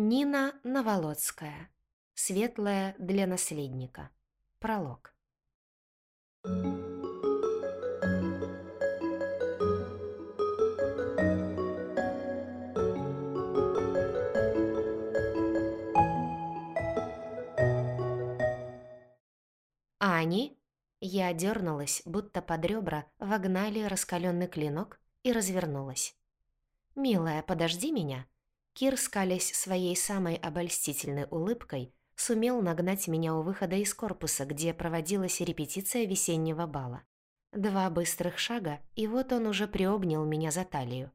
Нина Новолоцкая. Светлая для наследника. Пролог. Ани? Я дернулась, будто под ребра вогнали раскаленный клинок и развернулась. «Милая, подожди меня», Кир, скалясь своей самой обольстительной улыбкой, сумел нагнать меня у выхода из корпуса, где проводилась репетиция весеннего бала. Два быстрых шага, и вот он уже приобнял меня за талию.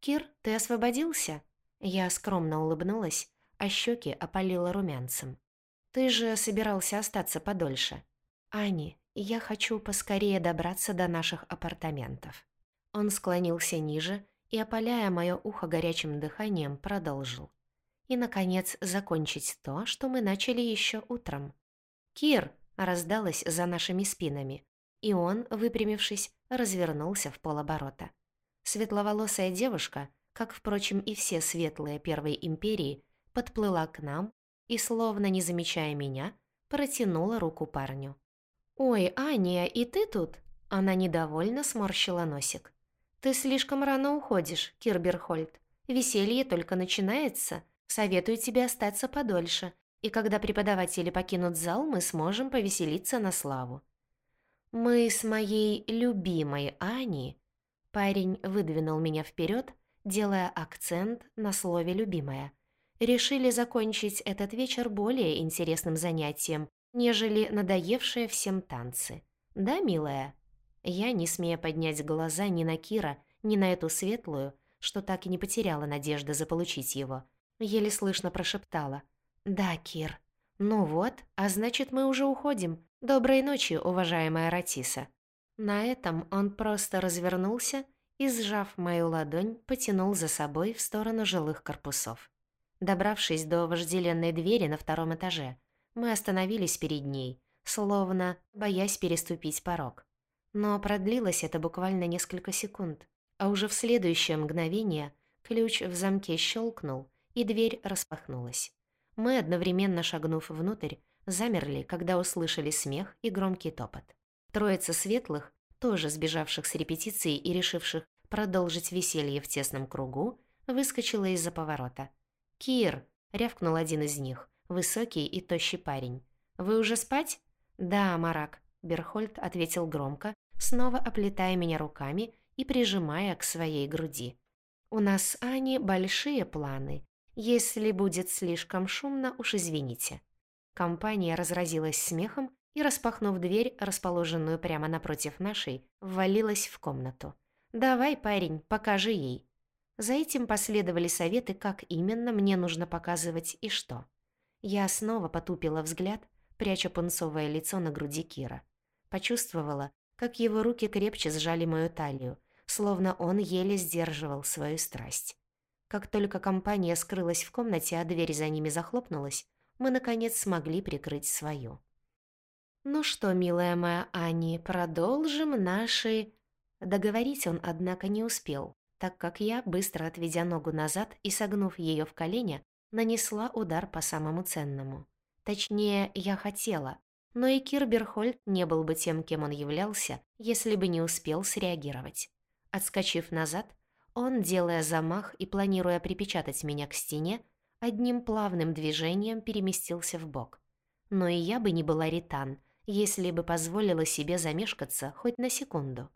«Кир, ты освободился?» Я скромно улыбнулась, а щеки опалила румянцем. «Ты же собирался остаться подольше». «Ани, я хочу поскорее добраться до наших апартаментов». Он склонился ниже, и, опаляя мое ухо горячим дыханием, продолжил. И, наконец, закончить то, что мы начали еще утром. «Кир!» — раздалось за нашими спинами, и он, выпрямившись, развернулся в полоборота. Светловолосая девушка, как, впрочем, и все светлые Первой Империи, подплыла к нам и, словно не замечая меня, протянула руку парню. «Ой, Аня, и ты тут?» Она недовольно сморщила носик. «Ты слишком рано уходишь, Кирберхольд. Веселье только начинается. Советую тебе остаться подольше, и когда преподаватели покинут зал, мы сможем повеселиться на славу». «Мы с моей любимой Аней...» Парень выдвинул меня вперед, делая акцент на слове «любимая». Решили закончить этот вечер более интересным занятием, нежели надоевшие всем танцы. «Да, милая?» Я, не смея поднять глаза ни на Кира, ни на эту светлую, что так и не потеряла надежды заполучить его, еле слышно прошептала. «Да, Кир. Ну вот, а значит, мы уже уходим. Доброй ночи, уважаемая Ратиса». На этом он просто развернулся и, сжав мою ладонь, потянул за собой в сторону жилых корпусов. Добравшись до вожделенной двери на втором этаже, мы остановились перед ней, словно боясь переступить порог. Но продлилось это буквально несколько секунд, а уже в следующее мгновение ключ в замке щелкнул, и дверь распахнулась. Мы, одновременно шагнув внутрь, замерли, когда услышали смех и громкий топот. Троица светлых, тоже сбежавших с репетиции и решивших продолжить веселье в тесном кругу, выскочила из-за поворота. «Кир!» — рявкнул один из них, высокий и тощий парень. «Вы уже спать?» «Да, Марак», — Берхольд ответил громко, снова оплетая меня руками и прижимая к своей груди. «У нас с Аней большие планы. Если будет слишком шумно, уж извините». Компания разразилась смехом и, распахнув дверь, расположенную прямо напротив нашей, ввалилась в комнату. «Давай, парень, покажи ей». За этим последовали советы, как именно мне нужно показывать и что. Я снова потупила взгляд, пряча пунцовое лицо на груди Кира. Почувствовала, как его руки крепче сжали мою талию, словно он еле сдерживал свою страсть. Как только компания скрылась в комнате, а дверь за ними захлопнулась, мы, наконец, смогли прикрыть свою. «Ну что, милая моя Ани, продолжим наши...» Договорить он, однако, не успел, так как я, быстро отведя ногу назад и согнув ее в колени, нанесла удар по самому ценному. Точнее, я хотела, но и Кирберхольд не был бы тем, кем он являлся, если бы не успел среагировать. Отскочив назад, он, делая замах и планируя припечатать меня к стене, одним плавным движением переместился в бок. Но и я бы не была ритан, если бы позволила себе замешкаться хоть на секунду.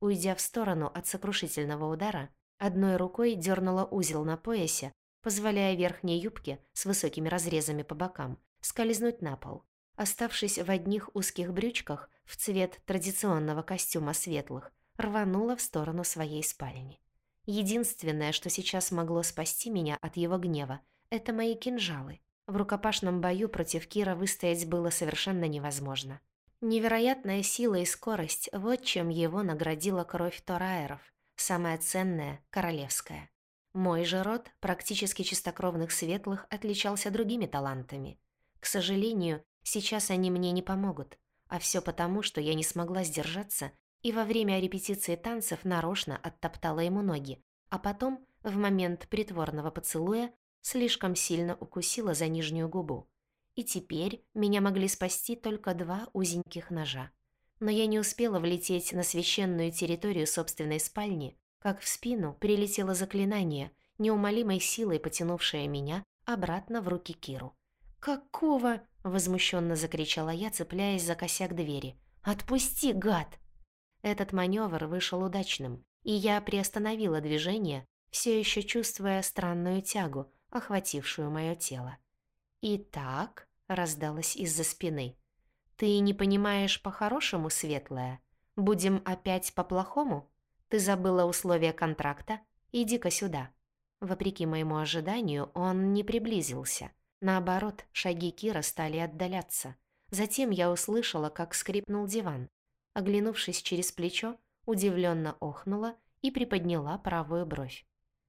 Уйдя в сторону от сокрушительного удара, одной рукой дернула узел на поясе, позволяя верхней юбке с высокими разрезами по бокам скользнуть на пол, оставшись в одних узких брючках в цвет традиционного костюма светлых, рванула в сторону своей спальни. Единственное, что сейчас могло спасти меня от его гнева, это мои кинжалы. В рукопашном бою против Кира выстоять было совершенно невозможно. Невероятная сила и скорость – вот чем его наградила кровь Тораеров, самая ценная – королевская. Мой же род, практически чистокровных светлых, отличался другими талантами. К сожалению, Сейчас они мне не помогут, а все потому, что я не смогла сдержаться и во время репетиции танцев нарочно оттоптала ему ноги, а потом, в момент притворного поцелуя, слишком сильно укусила за нижнюю губу. И теперь меня могли спасти только два узеньких ножа. Но я не успела влететь на священную территорию собственной спальни, как в спину прилетело заклинание, неумолимой силой потянувшее меня обратно в руки Киру. «Какого?» — возмущенно закричала я, цепляясь за косяк двери. «Отпусти, гад!» Этот маневр вышел удачным, и я приостановила движение, все еще чувствуя странную тягу, охватившую мое тело. «Итак», — раздалось из-за спины, — «ты не понимаешь по-хорошему, Светлая? Будем опять по-плохому? Ты забыла условия контракта? Иди-ка сюда». Вопреки моему ожиданию, он не приблизился. Наоборот, шаги Кира стали отдаляться. Затем я услышала, как скрипнул диван. Оглянувшись через плечо, удивленно охнула и приподняла правую бровь.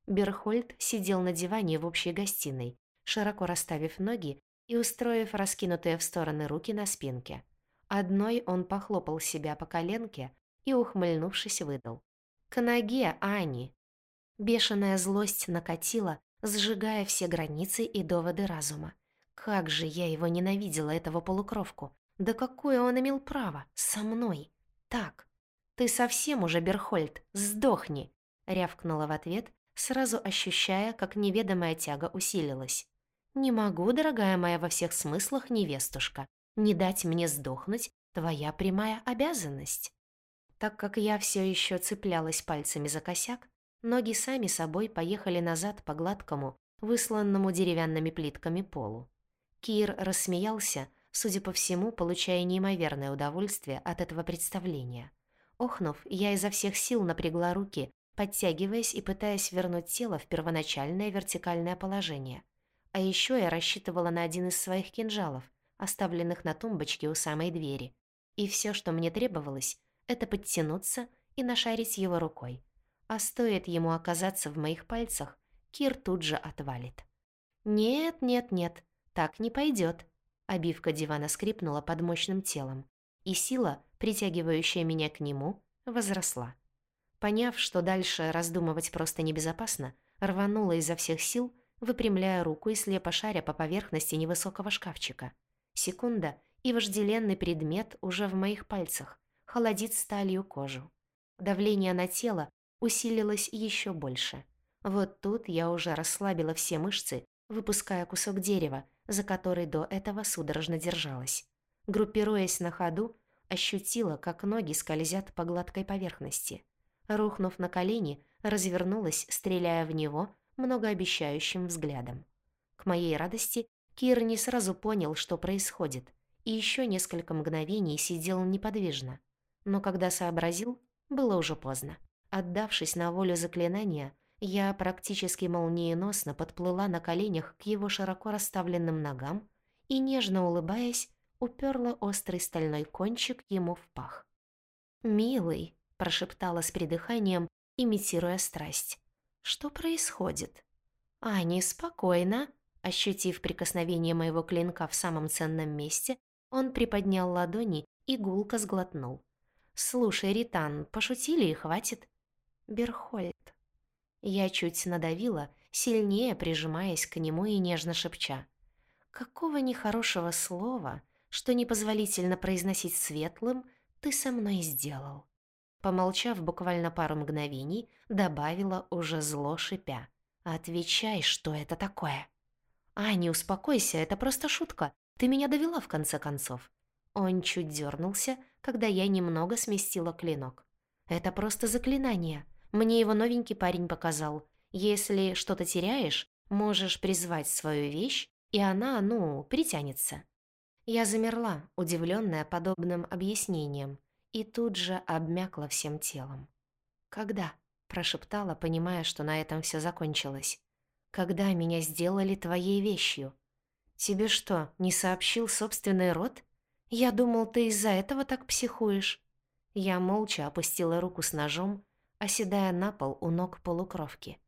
Берхольд сидел на диване в общей гостиной, широко расставив ноги и устроив раскинутые в стороны руки на спинке. Одной он похлопал себя по коленке и, ухмыльнувшись, выдал. «К ноге, Ани!» Бешеная злость накатила, сжигая все границы и доводы разума. Как же я его ненавидела, этого полукровку! Да какое он имел право? Со мной! Так! Ты совсем уже, Берхольд, сдохни! Рявкнула в ответ, сразу ощущая, как неведомая тяга усилилась. «Не могу, дорогая моя во всех смыслах невестушка. Не дать мне сдохнуть — твоя прямая обязанность». Так как я все еще цеплялась пальцами за косяк, ноги сами собой поехали назад по гладкому, высланному деревянными плитками полу. Кир рассмеялся, судя по всему, получая неимоверное удовольствие от этого представления. Охнув, я изо всех сил напрягла руки, подтягиваясь и пытаясь вернуть тело в первоначальное вертикальное положение. А еще я рассчитывала на один из своих кинжалов, оставленных на тумбочке у самой двери. И все, что мне требовалось, это подтянуться и нашарить его рукой. А стоит ему оказаться в моих пальцах, Кир тут же отвалит. «Нет, нет, нет, так не пойдет. Обивка дивана скрипнула под мощным телом, и сила, притягивающая меня к нему, возросла. Поняв, что дальше раздумывать просто небезопасно, рванула изо всех сил, выпрямляя руку и слепо шаря по поверхности невысокого шкафчика. Секунда, и вожделенный предмет уже в моих пальцах, холодит сталью кожу. Давление на тело усилилось еще больше. Вот тут я уже расслабила все мышцы, выпуская кусок дерева, за который до этого судорожно держалась. Группируясь на ходу, ощутила, как ноги скользят по гладкой поверхности. Рухнув на колени, развернулась, стреляя в него многообещающим взглядом. К моей радости Кир не сразу понял, что происходит, и еще несколько мгновений сидел неподвижно. Но когда сообразил, было уже поздно. Отдавшись на волю заклинания, я практически молниеносно подплыла на коленях к его широко расставленным ногам и, нежно улыбаясь, уперла острый стальной кончик ему в пах. «Милый», прошептала с придыханием, имитируя страсть. «Что происходит?» «Ани, спокойно!» Ощутив прикосновение моего клинка в самом ценном месте, он приподнял ладони и гулко сглотнул. «Слушай, Ритан, пошутили и хватит». «Берхольд». Я чуть надавила, сильнее прижимаясь к нему и нежно шепча. «Какого нехорошего слова, что непозволительно произносить светлым, ты со мной сделал?» Помолчав буквально пару мгновений, добавила уже зло шипя. «Отвечай, что это такое?» «А, не успокойся, это просто шутка. Ты меня довела в конце концов». Он чуть дернулся, когда я немного сместила клинок. «Это просто заклинание. Мне его новенький парень показал. Если что-то теряешь, можешь призвать свою вещь, и она, ну, притянется». Я замерла, удивленная подобным объяснением, и тут же обмякла всем телом. «Когда?» – прошептала, понимая, что на этом все закончилось. «Когда меня сделали твоей вещью? Тебе что, не сообщил собственный род? Я думал, ты из-за этого так психуешь». Я молча опустила руку с ножом, оседая на пол у ног полукровки.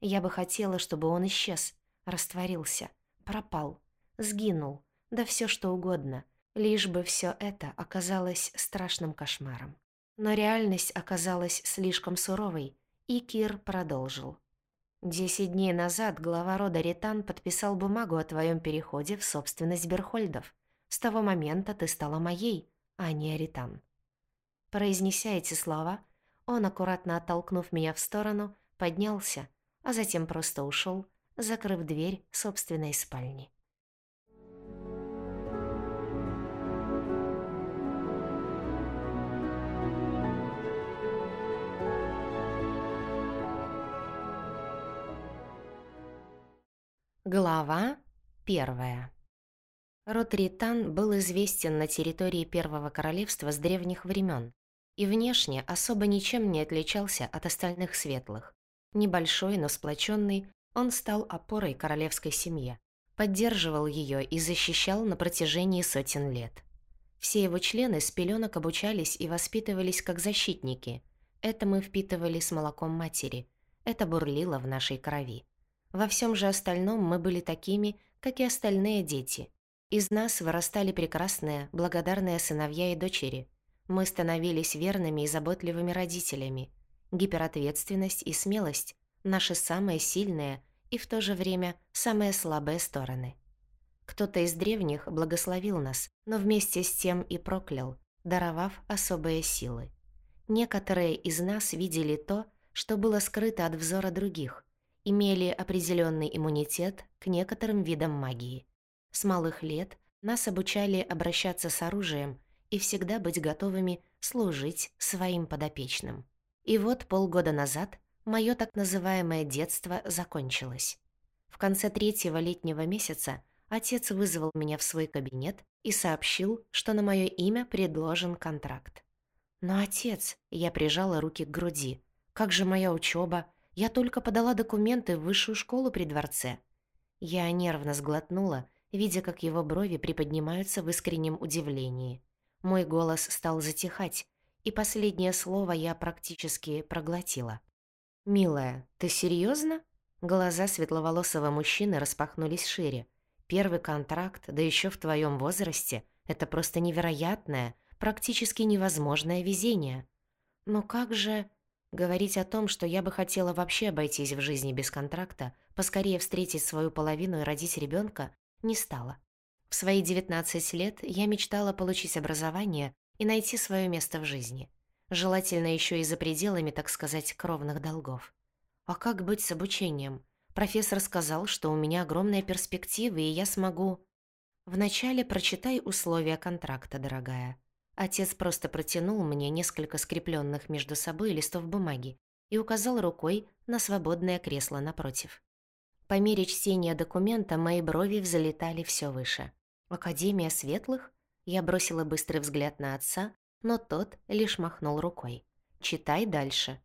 Я бы хотела, чтобы он исчез, растворился, пропал, сгинул, да все что угодно – Лишь бы все это оказалось страшным кошмаром. Но реальность оказалась слишком суровой, и Кир продолжил. Десять дней назад глава рода Ритан подписал бумагу о твоем переходе в собственность Берхольдов. С того момента ты стала моей, а не Ритан». Произнеся эти слова, он, аккуратно оттолкнув меня в сторону, поднялся, а затем просто ушел, закрыв дверь собственной спальни. Глава первая. Род Ритан был известен на территории Первого Королевства с древних времен и внешне особо ничем не отличался от остальных светлых. Небольшой, но сплоченный, он стал опорой королевской семье, поддерживал ее и защищал на протяжении сотен лет. Все его члены с пеленок обучались и воспитывались как защитники. Это мы впитывали с молоком матери. Это бурлило в нашей крови. Во всем же остальном мы были такими, как и остальные дети. Из нас вырастали прекрасные, благодарные сыновья и дочери. Мы становились верными и заботливыми родителями. Гиперответственность и смелость – наши самые сильные и в то же время самые слабые стороны. Кто-то из древних благословил нас, но вместе с тем и проклял, даровав особые силы. Некоторые из нас видели то, что было скрыто от взора других, имели определенный иммунитет к некоторым видам магии. С малых лет нас обучали обращаться с оружием и всегда быть готовыми служить своим подопечным. И вот полгода назад мое так называемое детство закончилось. В конце третьего летнего месяца отец вызвал меня в свой кабинет и сообщил, что на мое имя предложен контракт. «Но, отец...» — я прижала руки к груди. «Как же моя учеба? Я только подала документы в высшую школу при дворце». Я нервно сглотнула, видя, как его брови приподнимаются в искреннем удивлении. Мой голос стал затихать, и последнее слово я практически проглотила. «Милая, ты серьезно? Глаза светловолосого мужчины распахнулись шире. «Первый контракт, да еще в твоем возрасте, это просто невероятное, практически невозможное везение. Но как же...» Говорить о том, что я бы хотела вообще обойтись в жизни без контракта, поскорее встретить свою половину и родить ребенка, не стала. В свои 19 лет я мечтала получить образование и найти свое место в жизни. Желательно еще и за пределами, так сказать, кровных долгов. А как быть с обучением? Профессор сказал, что у меня огромные перспективы, и я смогу... Вначале прочитай условия контракта, дорогая. Отец просто протянул мне несколько скрепленных между собой листов бумаги и указал рукой на свободное кресло напротив. По мере чтения документа мои брови взлетали все выше. «Академия светлых?» Я бросила быстрый взгляд на отца, но тот лишь махнул рукой. «Читай дальше».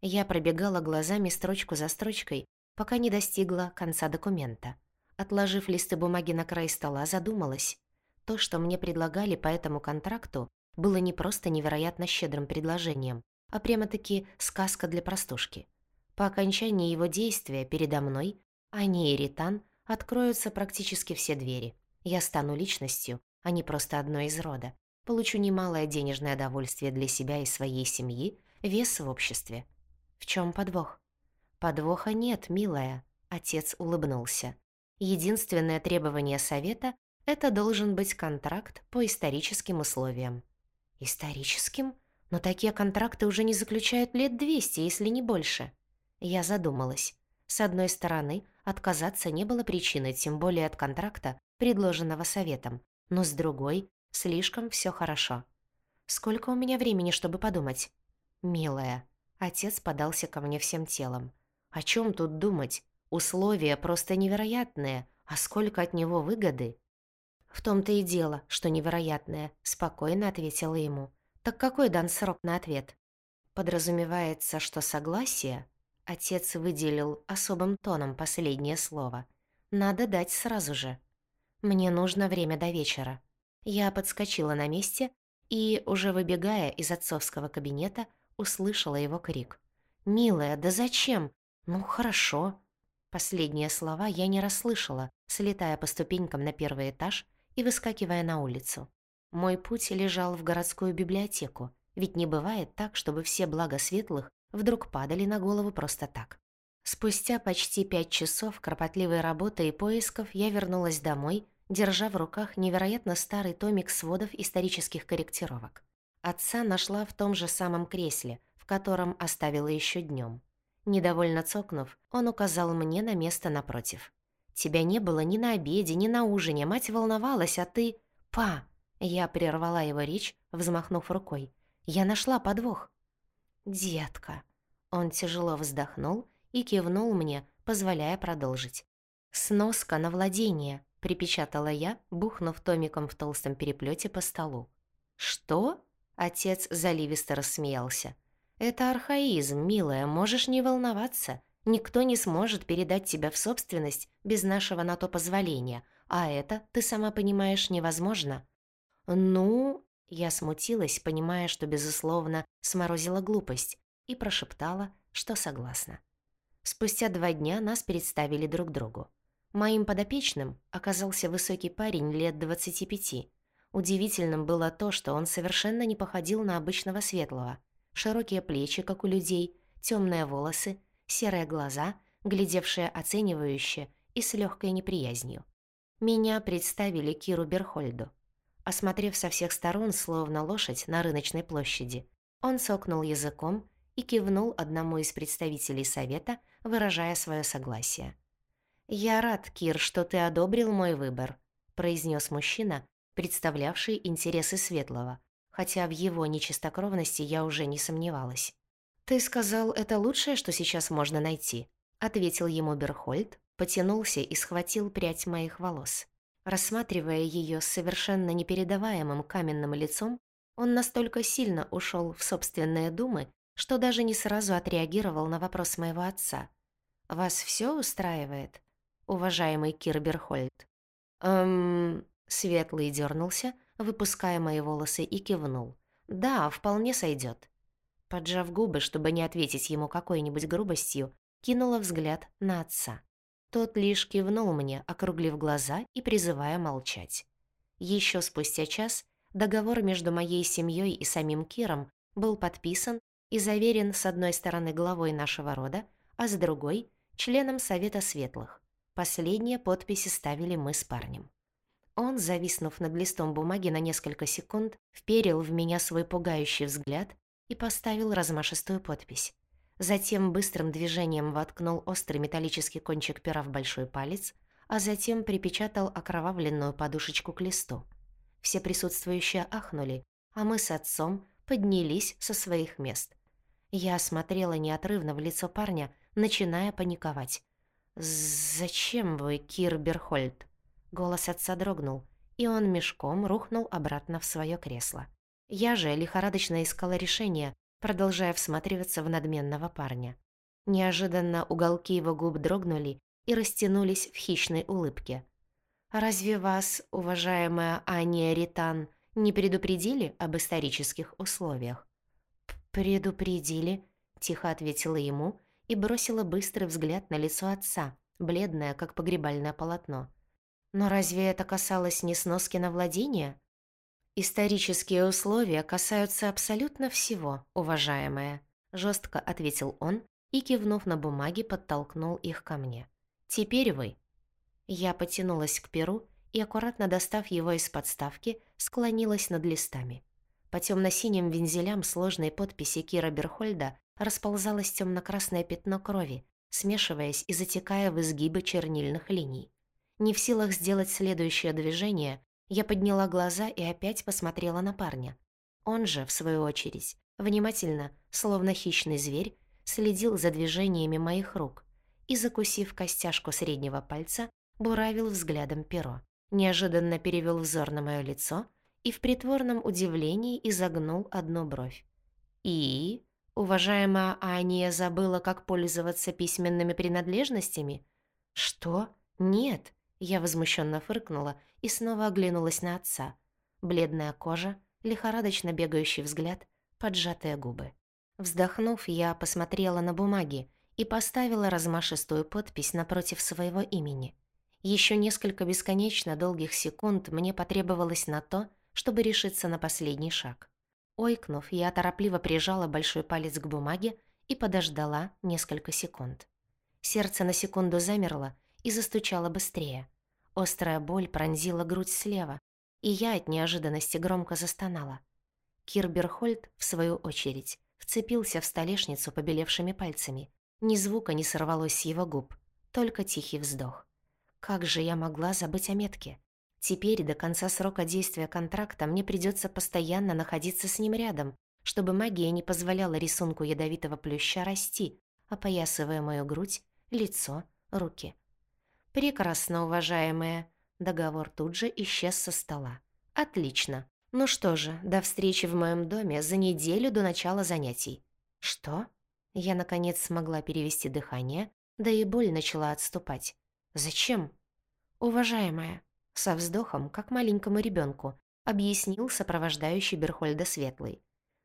Я пробегала глазами строчку за строчкой, пока не достигла конца документа. Отложив листы бумаги на край стола, задумалась. То, что мне предлагали по этому контракту, было не просто невероятно щедрым предложением, а прямо-таки сказка для простушки. По окончании его действия передо мной, Ани и Ритан, откроются практически все двери. Я стану личностью, а не просто одной из рода. Получу немалое денежное удовольствие для себя и своей семьи, вес в обществе. В чем подвох? Подвоха нет, милая, отец улыбнулся. Единственное требование совета это должен быть контракт по историческим условиям. Историческим? Но такие контракты уже не заключают лет 200, если не больше. Я задумалась. С одной стороны, отказаться не было причины, тем более от контракта, предложенного советом. Но с другой, слишком все хорошо. Сколько у меня времени, чтобы подумать? Милая. Отец подался ко мне всем телом. О чем тут думать? Условия просто невероятные, а сколько от него выгоды? «В том-то и дело, что невероятное», — спокойно ответила ему. «Так какой дан срок на ответ?» Подразумевается, что согласие, отец выделил особым тоном последнее слово, надо дать сразу же. Мне нужно время до вечера. Я подскочила на месте и, уже выбегая из отцовского кабинета, услышала его крик. «Милая, да зачем? Ну, хорошо». Последние слова я не расслышала, слетая по ступенькам на первый этаж и выскакивая на улицу. Мой путь лежал в городскую библиотеку, ведь не бывает так, чтобы все блага светлых вдруг падали на голову просто так. Спустя почти пять часов кропотливой работы и поисков я вернулась домой, держа в руках невероятно старый томик сводов исторических корректировок. Отца нашла в том же самом кресле, в котором оставила еще днем. Недовольно цокнув, он указал мне на место напротив. «Тебя не было ни на обеде, ни на ужине, мать волновалась, а ты...» «Па!» Я прервала его речь, взмахнув рукой. «Я нашла подвох». «Детка!» Он тяжело вздохнул и кивнул мне, позволяя продолжить. «Сноска на владение», — припечатала я, бухнув томиком в толстом переплете по столу. «Что?» — отец заливисто рассмеялся. «Это архаизм, милая, можешь не волноваться. Никто не сможет передать тебя в собственность без нашего на то позволения, а это, ты сама понимаешь, невозможно». «Ну...» — я смутилась, понимая, что, безусловно, сморозила глупость, и прошептала, что согласна. Спустя два дня нас представили друг другу. Моим подопечным оказался высокий парень лет 25. Удивительным было то, что он совершенно не походил на обычного светлого. Широкие плечи, как у людей, темные волосы, серые глаза, глядевшие оценивающе и с легкой неприязнью. Меня представили Киру Берхольду. Осмотрев со всех сторон, словно лошадь на рыночной площади, он сокнул языком и кивнул одному из представителей совета, выражая свое согласие. «Я рад, Кир, что ты одобрил мой выбор», — произнес мужчина, представлявший интересы Светлого, хотя в его нечистокровности я уже не сомневалась. «Ты сказал, это лучшее, что сейчас можно найти», — ответил ему Берхольд, потянулся и схватил прядь моих волос. Рассматривая ее с совершенно непередаваемым каменным лицом, он настолько сильно ушел в собственные думы, что даже не сразу отреагировал на вопрос моего отца. «Вас все устраивает, уважаемый Кирберхольд?» «Эм...» Светлый дернулся, выпуская мои волосы, и кивнул. «Да, вполне сойдет. Поджав губы, чтобы не ответить ему какой-нибудь грубостью, кинула взгляд на отца. Тот лишь кивнул мне, округлив глаза и призывая молчать. Еще спустя час договор между моей семьей и самим Киром был подписан и заверен с одной стороны главой нашего рода, а с другой — членом Совета Светлых. Последние подписи ставили мы с парнем. Он, зависнув над листом бумаги на несколько секунд, вперил в меня свой пугающий взгляд и поставил размашистую подпись. Затем быстрым движением воткнул острый металлический кончик пера в большой палец, а затем припечатал окровавленную подушечку к листу. Все присутствующие ахнули, а мы с отцом поднялись со своих мест. Я смотрела неотрывно в лицо парня, начиная паниковать. «Зачем вы, Кир Берхольд?» Голос отца дрогнул, и он мешком рухнул обратно в свое кресло. Я же лихорадочно искала решение, продолжая всматриваться в надменного парня. Неожиданно уголки его губ дрогнули и растянулись в хищной улыбке. «Разве вас, уважаемая Ания Ритан, не предупредили об исторических условиях?» «Предупредили», — тихо ответила ему и бросила быстрый взгляд на лицо отца, бледное, как погребальное полотно. «Но разве это касалось не сноски на владение?» «Исторические условия касаются абсолютно всего, уважаемая», — жестко ответил он и, кивнув на бумаги, подтолкнул их ко мне. «Теперь вы». Я потянулась к перу и, аккуратно достав его из подставки, склонилась над листами. По темно-синим вензелям сложной подписи Кира Берхольда расползалось темно-красное пятно крови, смешиваясь и затекая в изгибы чернильных линий. Не в силах сделать следующее движение, я подняла глаза и опять посмотрела на парня. Он же, в свою очередь, внимательно, словно хищный зверь, следил за движениями моих рук и, закусив костяшку среднего пальца, буравил взглядом перо. Неожиданно перевел взор на мое лицо и в притворном удивлении изогнул одну бровь. «И? Уважаемая Ания забыла, как пользоваться письменными принадлежностями?» «Что? Нет!» Я возмущенно фыркнула и снова оглянулась на отца. Бледная кожа, лихорадочно бегающий взгляд, поджатые губы. Вздохнув, я посмотрела на бумаги и поставила размашистую подпись напротив своего имени. Еще несколько бесконечно долгих секунд мне потребовалось на то, чтобы решиться на последний шаг. Ойкнув, я торопливо прижала большой палец к бумаге и подождала несколько секунд. Сердце на секунду замерло и застучало быстрее. Острая боль пронзила грудь слева, и я от неожиданности громко застонала. Кирберхольд, в свою очередь, вцепился в столешницу побелевшими пальцами. Ни звука не сорвалось с его губ, только тихий вздох. Как же я могла забыть о метке? Теперь до конца срока действия контракта мне придется постоянно находиться с ним рядом, чтобы магия не позволяла рисунку ядовитого плюща расти, опоясывая мою грудь, лицо, руки. «Прекрасно, уважаемая». Договор тут же исчез со стола. «Отлично. Ну что же, до встречи в моем доме за неделю до начала занятий». «Что?» Я, наконец, смогла перевести дыхание, да и боль начала отступать. «Зачем?» «Уважаемая», со вздохом, как маленькому ребенку, объяснил сопровождающий Берхольда Светлый.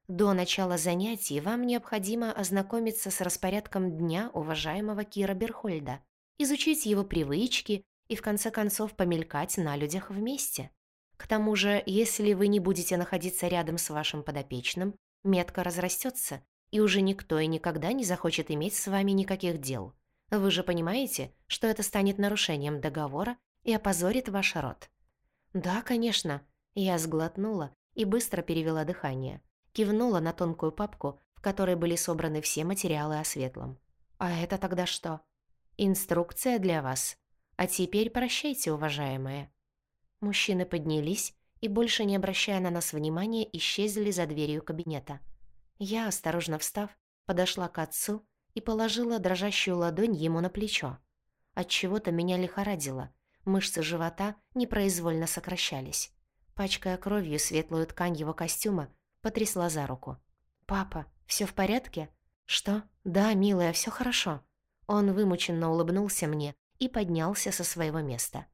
До начала занятий вам необходимо ознакомиться с распорядком дня уважаемого Кира Берхольда, изучить его привычки и, в конце концов, помелькать на людях вместе. К тому же, если вы не будете находиться рядом с вашим подопечным, метка разрастется, и уже никто и никогда не захочет иметь с вами никаких дел. Вы же понимаете, что это станет нарушением договора и опозорит ваш род. Да, конечно. Я сглотнула и быстро перевела дыхание кивнула на тонкую папку, в которой были собраны все материалы о светлом. «А это тогда что?» «Инструкция для вас. А теперь прощайте, уважаемые». Мужчины поднялись и, больше не обращая на нас внимания, исчезли за дверью кабинета. Я, осторожно встав, подошла к отцу и положила дрожащую ладонь ему на плечо. От чего то меня лихорадило, мышцы живота непроизвольно сокращались. Пачкая кровью светлую ткань его костюма, потрясла за руку. «Папа, все в порядке?» «Что? Да, милая, все хорошо». Он вымученно улыбнулся мне и поднялся со своего места.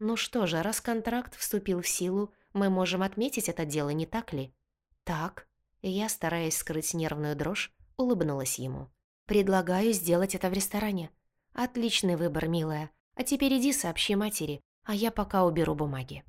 «Ну что же, раз контракт вступил в силу, мы можем отметить это дело, не так ли?» «Так». Я, стараясь скрыть нервную дрожь, улыбнулась ему. «Предлагаю сделать это в ресторане». «Отличный выбор, милая. А теперь иди сообщи матери, а я пока уберу бумаги».